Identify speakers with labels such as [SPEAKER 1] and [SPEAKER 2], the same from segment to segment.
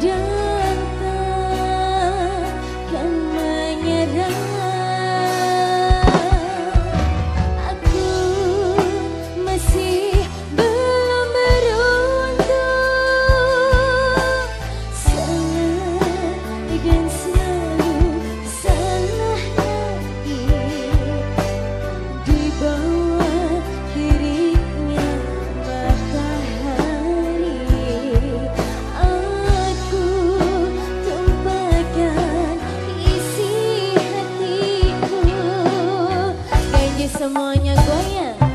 [SPEAKER 1] down. 端砚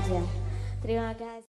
[SPEAKER 1] aja. Terima kasih.